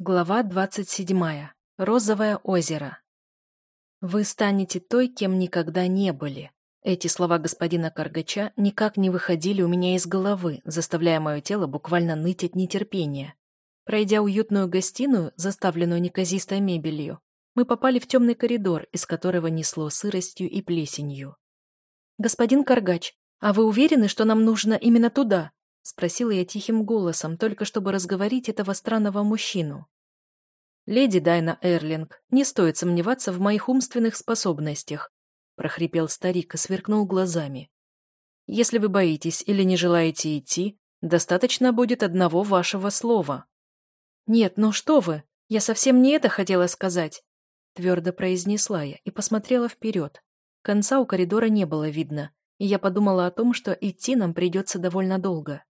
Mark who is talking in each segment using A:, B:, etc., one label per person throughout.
A: Глава 27. Розовое озеро. «Вы станете той, кем никогда не были». Эти слова господина Каргача никак не выходили у меня из головы, заставляя мое тело буквально ныть от нетерпения. Пройдя уютную гостиную, заставленную неказистой мебелью, мы попали в темный коридор, из которого несло сыростью и плесенью. «Господин Каргач, а вы уверены, что нам нужно именно туда?» — спросила я тихим голосом, только чтобы разговорить этого странного мужчину. «Леди Дайна Эрлинг, не стоит сомневаться в моих умственных способностях», — прохрипел старик и сверкнул глазами. «Если вы боитесь или не желаете идти, достаточно будет одного вашего слова». «Нет, ну что вы, я совсем не это хотела сказать», — твердо произнесла я и посмотрела вперед. Конца у коридора не было видно, и я подумала о том, что идти нам придется довольно долго.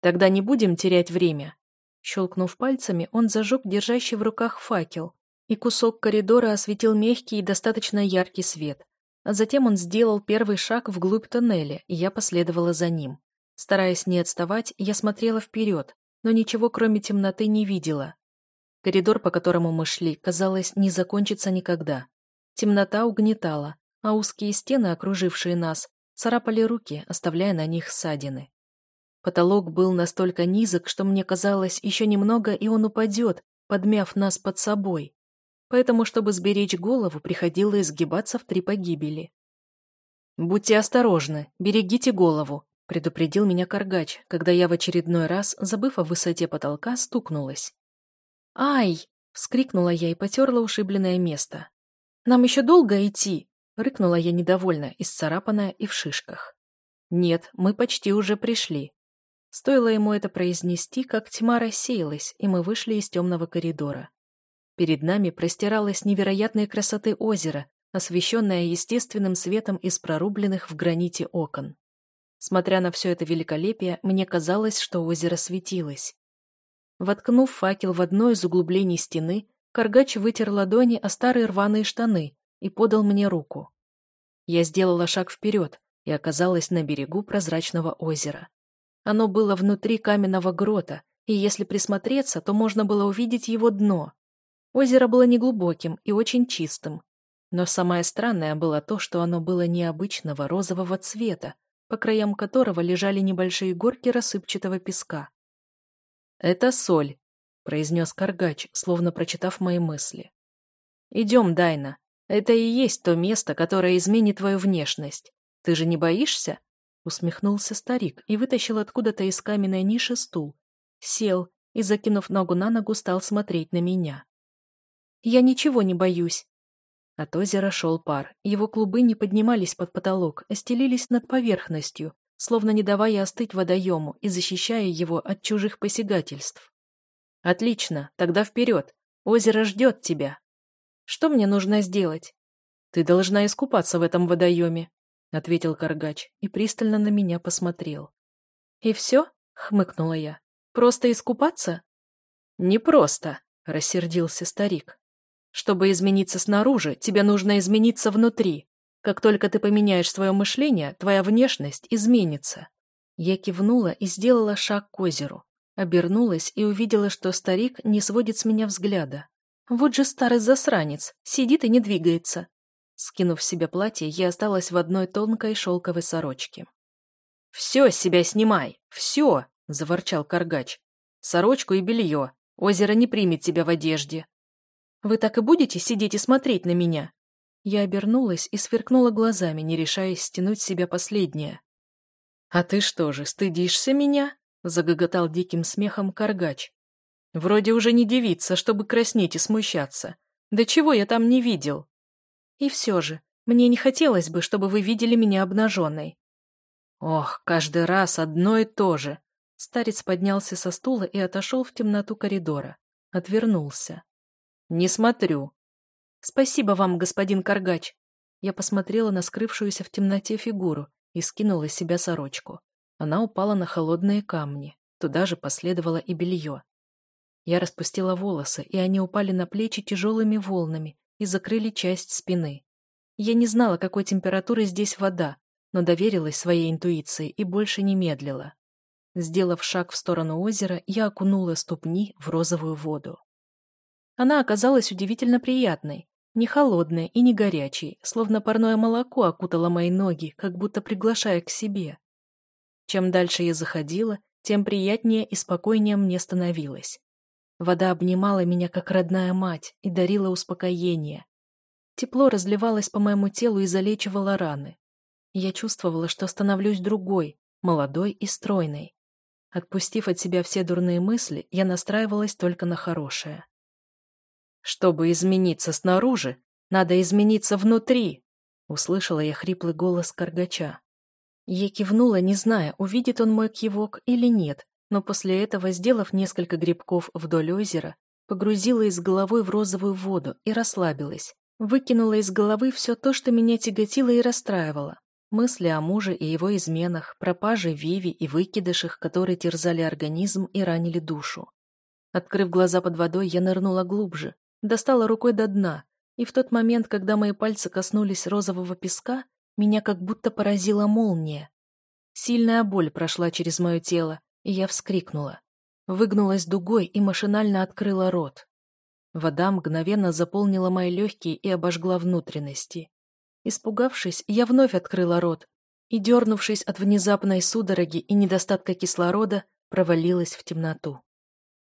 A: Тогда не будем терять время. Щелкнув пальцами, он зажег держащий в руках факел, и кусок коридора осветил мягкий и достаточно яркий свет. А затем он сделал первый шаг вглубь тоннеля, и я последовала за ним. Стараясь не отставать, я смотрела вперед, но ничего кроме темноты не видела. Коридор, по которому мы шли, казалось, не закончится никогда. Темнота угнетала, а узкие стены, окружившие нас, царапали руки, оставляя на них ссадины. Потолок был настолько низок, что мне казалось, еще немного, и он упадет, подмяв нас под собой. Поэтому, чтобы сберечь голову, приходилось изгибаться в три погибели. «Будьте осторожны, берегите голову», — предупредил меня Каргач, когда я в очередной раз, забыв о высоте потолка, стукнулась. «Ай!» — вскрикнула я и потерла ушибленное место. «Нам еще долго идти?» — рыкнула я недовольно, исцарапанная и в шишках. «Нет, мы почти уже пришли», Стоило ему это произнести, как тьма рассеялась, и мы вышли из темного коридора. Перед нами простиралось невероятной красоты озеро, освещенное естественным светом из прорубленных в граните окон. Смотря на все это великолепие, мне казалось, что озеро светилось. Воткнув факел в одно из углублений стены, Каргач вытер ладони о старые рваные штаны и подал мне руку. Я сделала шаг вперед и оказалась на берегу прозрачного озера. Оно было внутри каменного грота, и если присмотреться, то можно было увидеть его дно. Озеро было неглубоким и очень чистым. Но самое странное было то, что оно было необычного розового цвета, по краям которого лежали небольшие горки рассыпчатого песка. «Это соль», — произнес Каргач, словно прочитав мои мысли. «Идем, Дайна. Это и есть то место, которое изменит твою внешность. Ты же не боишься?» Усмехнулся старик и вытащил откуда-то из каменной ниши стул. Сел и, закинув ногу на ногу, стал смотреть на меня. «Я ничего не боюсь». От озера шел пар. Его клубы не поднимались под потолок, а стелились над поверхностью, словно не давая остыть водоему и защищая его от чужих посягательств. «Отлично, тогда вперед. Озеро ждет тебя. Что мне нужно сделать? Ты должна искупаться в этом водоеме. — ответил Каргач и пристально на меня посмотрел. «И все?» — хмыкнула я. «Просто искупаться?» «Не просто», — рассердился старик. «Чтобы измениться снаружи, тебе нужно измениться внутри. Как только ты поменяешь свое мышление, твоя внешность изменится». Я кивнула и сделала шаг к озеру. Обернулась и увидела, что старик не сводит с меня взгляда. Вот же старый засранец, сидит и не двигается. Скинув с себя платье, я осталась в одной тонкой шелковой сорочке. «Все себя снимай! Все!» — заворчал Каргач. «Сорочку и белье. Озеро не примет тебя в одежде». «Вы так и будете сидеть и смотреть на меня?» Я обернулась и сверкнула глазами, не решаясь стянуть себя последнее. «А ты что же, стыдишься меня?» — загоготал диким смехом Каргач. «Вроде уже не девица, чтобы краснеть и смущаться. Да чего я там не видел?» И все же, мне не хотелось бы, чтобы вы видели меня обнаженной. Ох, каждый раз одно и то же. Старец поднялся со стула и отошел в темноту коридора. Отвернулся. Не смотрю. Спасибо вам, господин Каргач. Я посмотрела на скрывшуюся в темноте фигуру и скинула с себя сорочку. Она упала на холодные камни. Туда же последовало и белье. Я распустила волосы, и они упали на плечи тяжелыми волнами, и закрыли часть спины. Я не знала, какой температуры здесь вода, но доверилась своей интуиции и больше не медлила. Сделав шаг в сторону озера, я окунула ступни в розовую воду. Она оказалась удивительно приятной, не холодной и не горячей, словно парное молоко окутало мои ноги, как будто приглашая к себе. Чем дальше я заходила, тем приятнее и спокойнее мне становилось. Вода обнимала меня, как родная мать, и дарила успокоение. Тепло разливалось по моему телу и залечивало раны. Я чувствовала, что становлюсь другой, молодой и стройной. Отпустив от себя все дурные мысли, я настраивалась только на хорошее. «Чтобы измениться снаружи, надо измениться внутри!» Услышала я хриплый голос Каргача. Я кивнула, не зная, увидит он мой кивок или нет, но после этого, сделав несколько грибков вдоль озера, погрузила из головой в розовую воду и расслабилась. Выкинула из головы все то, что меня тяготило и расстраивало. Мысли о муже и его изменах, пропаже Виви и выкидышах, которые терзали организм и ранили душу. Открыв глаза под водой, я нырнула глубже, достала рукой до дна, и в тот момент, когда мои пальцы коснулись розового песка, меня как будто поразила молния. Сильная боль прошла через мое тело, я вскрикнула. Выгнулась дугой и машинально открыла рот. Вода мгновенно заполнила мои легкие и обожгла внутренности. Испугавшись, я вновь открыла рот и, дернувшись от внезапной судороги и недостатка кислорода, провалилась в темноту.